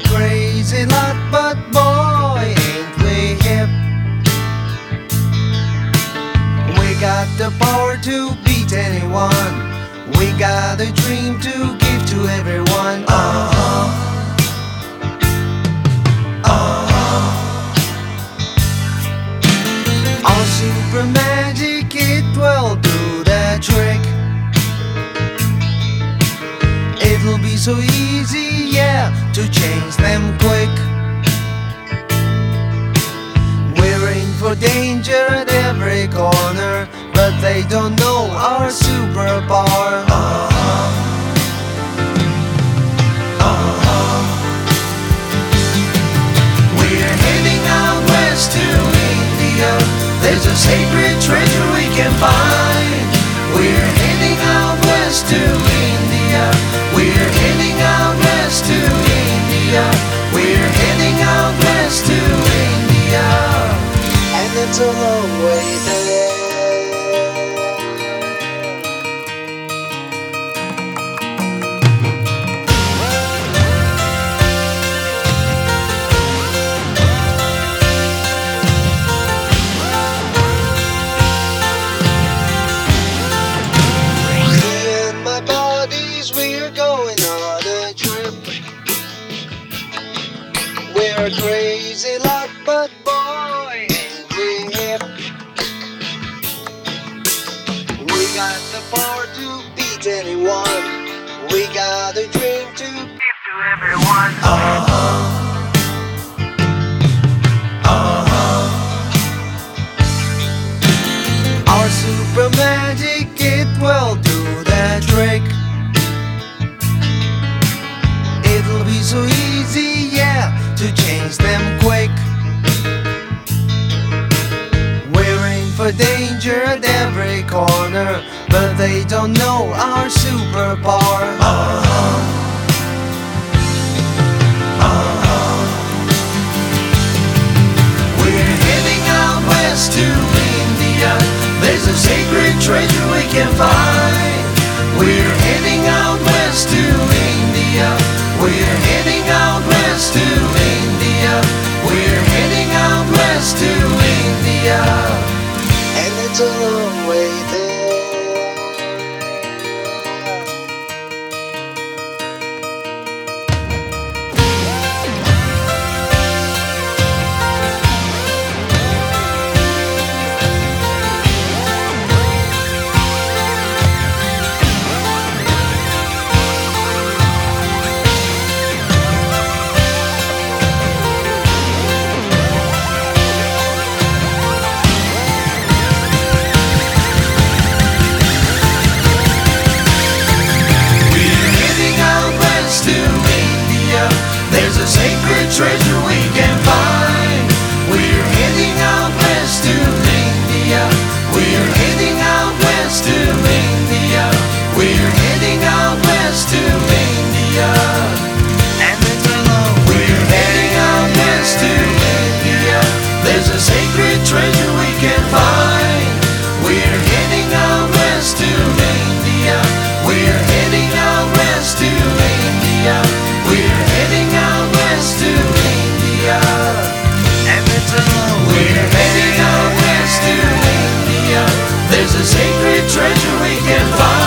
crazy lot, but boy, ain't we hip. We got the power to beat anyone. We got a dream to give to everyone. Uh-huh. Uh-huh. Our super magic, it will do the trick. So easy, yeah, to change them quick. We're in for danger at every corner, but they don't know our superpower. It's a long way there. Me and my buddies, we're going on a trip. We're crazy like, but got to beat anyone. We got a dream to give to everyone. Uh-huh. Uh-huh. Our super magic, it will do that trick. It'll be so easy, yeah, to change them quick. We're for danger at every corner, but they don't know our superpower. Uh -huh. Uh -huh. We're heading out west to India. There's a sacred treasure we can find. We're heading out west to India. We're heading. There's a sacred treasure we can find. There's a sacred treasure we can find.